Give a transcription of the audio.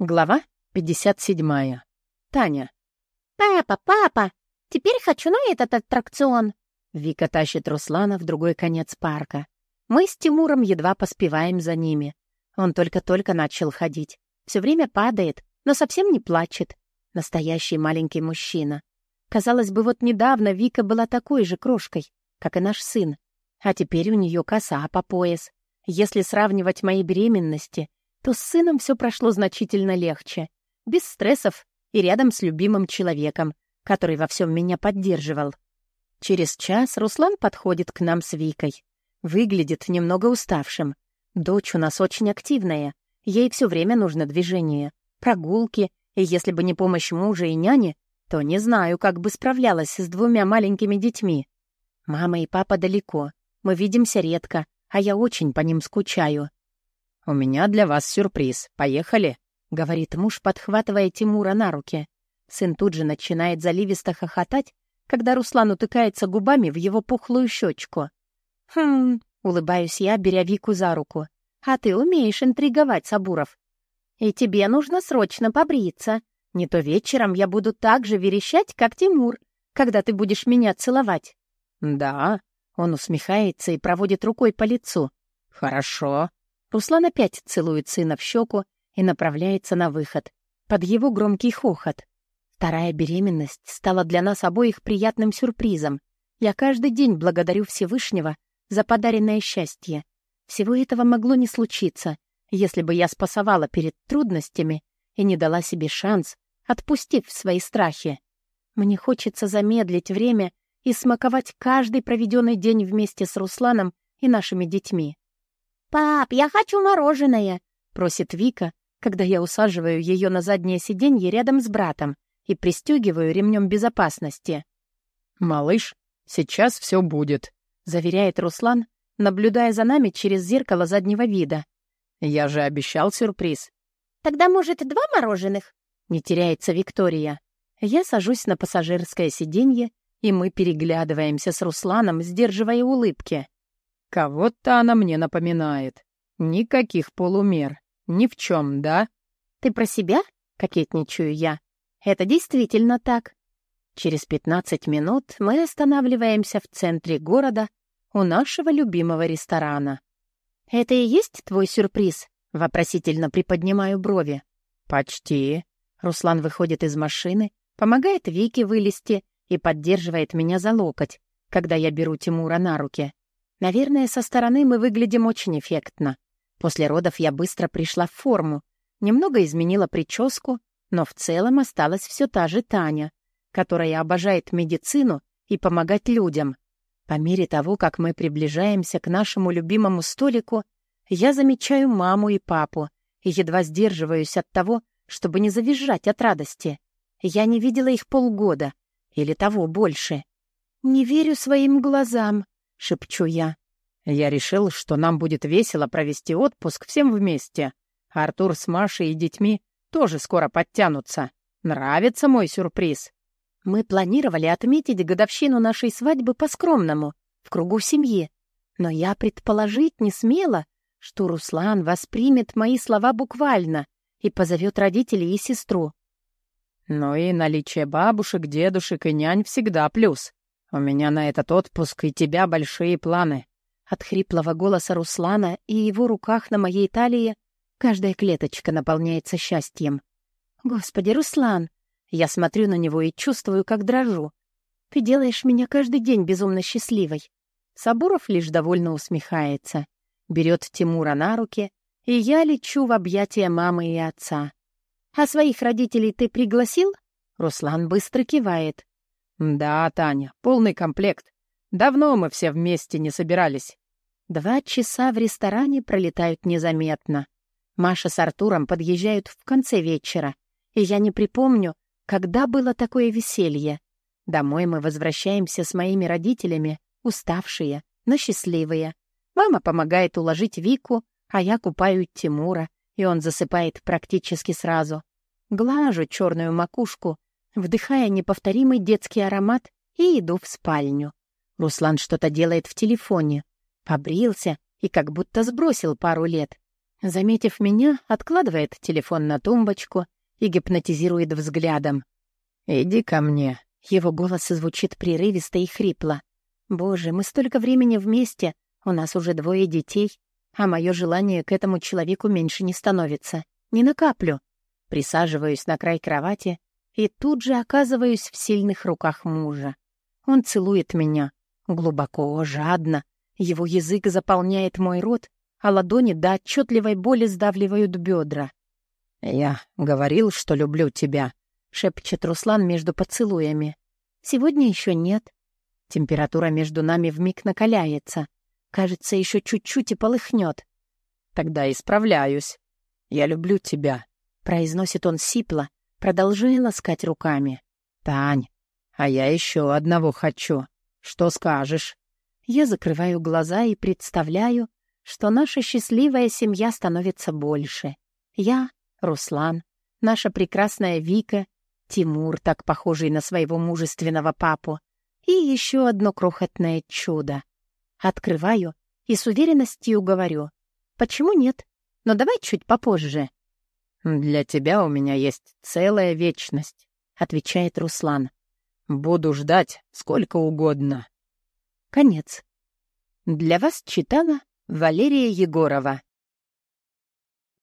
Глава 57. Таня. «Папа, папа, теперь хочу на этот аттракцион!» Вика тащит Руслана в другой конец парка. Мы с Тимуром едва поспеваем за ними. Он только-только начал ходить. Все время падает, но совсем не плачет. Настоящий маленький мужчина. Казалось бы, вот недавно Вика была такой же крошкой, как и наш сын. А теперь у нее коса по пояс. Если сравнивать мои беременности, то с сыном все прошло значительно легче, без стрессов и рядом с любимым человеком, который во всем меня поддерживал. Через час Руслан подходит к нам с Викой. Выглядит немного уставшим. Дочь у нас очень активная, ей все время нужно движение, прогулки, и если бы не помощь мужа и няни, то не знаю, как бы справлялась с двумя маленькими детьми. Мама и папа далеко, мы видимся редко, а я очень по ним скучаю. «У меня для вас сюрприз. Поехали!» — говорит муж, подхватывая Тимура на руки. Сын тут же начинает заливисто хохотать, когда Руслан утыкается губами в его пухлую щечку. «Хм...» — улыбаюсь я, беря Вику за руку. «А ты умеешь интриговать, Сабуров. И тебе нужно срочно побриться. Не то вечером я буду так же верещать, как Тимур, когда ты будешь меня целовать». «Да», — он усмехается и проводит рукой по лицу. «Хорошо». Руслан опять целует сына в щеку и направляется на выход. Под его громкий хохот. Вторая беременность стала для нас обоих приятным сюрпризом. Я каждый день благодарю Всевышнего за подаренное счастье. Всего этого могло не случиться, если бы я спасовала перед трудностями и не дала себе шанс, отпустив свои страхи. Мне хочется замедлить время и смаковать каждый проведенный день вместе с Русланом и нашими детьми. «Пап, я хочу мороженое!» — просит Вика, когда я усаживаю ее на заднее сиденье рядом с братом и пристегиваю ремнем безопасности. «Малыш, сейчас все будет», — заверяет Руслан, наблюдая за нами через зеркало заднего вида. «Я же обещал сюрприз». «Тогда, может, два мороженых?» — не теряется Виктория. Я сажусь на пассажирское сиденье, и мы переглядываемся с Русланом, сдерживая улыбки. Кого-то она мне напоминает. Никаких полумер. Ни в чем, да? Ты про себя? Кокетничаю я. Это действительно так. Через пятнадцать минут мы останавливаемся в центре города у нашего любимого ресторана. «Это и есть твой сюрприз?» — вопросительно приподнимаю брови. «Почти». Руслан выходит из машины, помогает Вике вылезти и поддерживает меня за локоть, когда я беру Тимура на руки. Наверное, со стороны мы выглядим очень эффектно. После родов я быстро пришла в форму, немного изменила прическу, но в целом осталась все та же Таня, которая обожает медицину и помогать людям. По мере того, как мы приближаемся к нашему любимому столику, я замечаю маму и папу и едва сдерживаюсь от того, чтобы не завизжать от радости. Я не видела их полгода или того больше. Не верю своим глазам. — шепчу я. «Я решил, что нам будет весело провести отпуск всем вместе. Артур с Машей и детьми тоже скоро подтянутся. Нравится мой сюрприз?» Мы планировали отметить годовщину нашей свадьбы по-скромному, в кругу семьи. Но я предположить не смела, что Руслан воспримет мои слова буквально и позовет родителей и сестру. «Ну и наличие бабушек, дедушек и нянь всегда плюс», «У меня на этот отпуск и тебя большие планы». От хриплого голоса Руслана и его руках на моей талии каждая клеточка наполняется счастьем. «Господи, Руслан!» Я смотрю на него и чувствую, как дрожу. «Ты делаешь меня каждый день безумно счастливой». Сабуров лишь довольно усмехается. Берет Тимура на руки, и я лечу в объятия мамы и отца. «А своих родителей ты пригласил?» Руслан быстро кивает. «Да, Таня, полный комплект. Давно мы все вместе не собирались». Два часа в ресторане пролетают незаметно. Маша с Артуром подъезжают в конце вечера, и я не припомню, когда было такое веселье. Домой мы возвращаемся с моими родителями, уставшие, но счастливые. Мама помогает уложить Вику, а я купаю Тимура, и он засыпает практически сразу. Глажу черную макушку вдыхая неповторимый детский аромат, и иду в спальню. Руслан что-то делает в телефоне. Побрился и как будто сбросил пару лет. Заметив меня, откладывает телефон на тумбочку и гипнотизирует взглядом. «Иди ко мне». Его голос звучит прерывисто и хрипло. «Боже, мы столько времени вместе, у нас уже двое детей, а мое желание к этому человеку меньше не становится. Ни на каплю. Присаживаюсь на край кровати и тут же оказываюсь в сильных руках мужа. Он целует меня. Глубоко, жадно. Его язык заполняет мой рот, а ладони до отчетливой боли сдавливают бедра. «Я говорил, что люблю тебя», — шепчет Руслан между поцелуями. «Сегодня еще нет». Температура между нами вмиг накаляется. Кажется, еще чуть-чуть и полыхнет. «Тогда исправляюсь. Я люблю тебя», — произносит он сипло, продолжая ласкать руками. «Тань, а я еще одного хочу. Что скажешь?» Я закрываю глаза и представляю, что наша счастливая семья становится больше. Я, Руслан, наша прекрасная Вика, Тимур, так похожий на своего мужественного папу, и еще одно крохотное чудо. Открываю и с уверенностью говорю. «Почему нет? Но давай чуть попозже». «Для тебя у меня есть целая вечность», — отвечает Руслан. «Буду ждать сколько угодно». Конец. Для вас читала Валерия Егорова.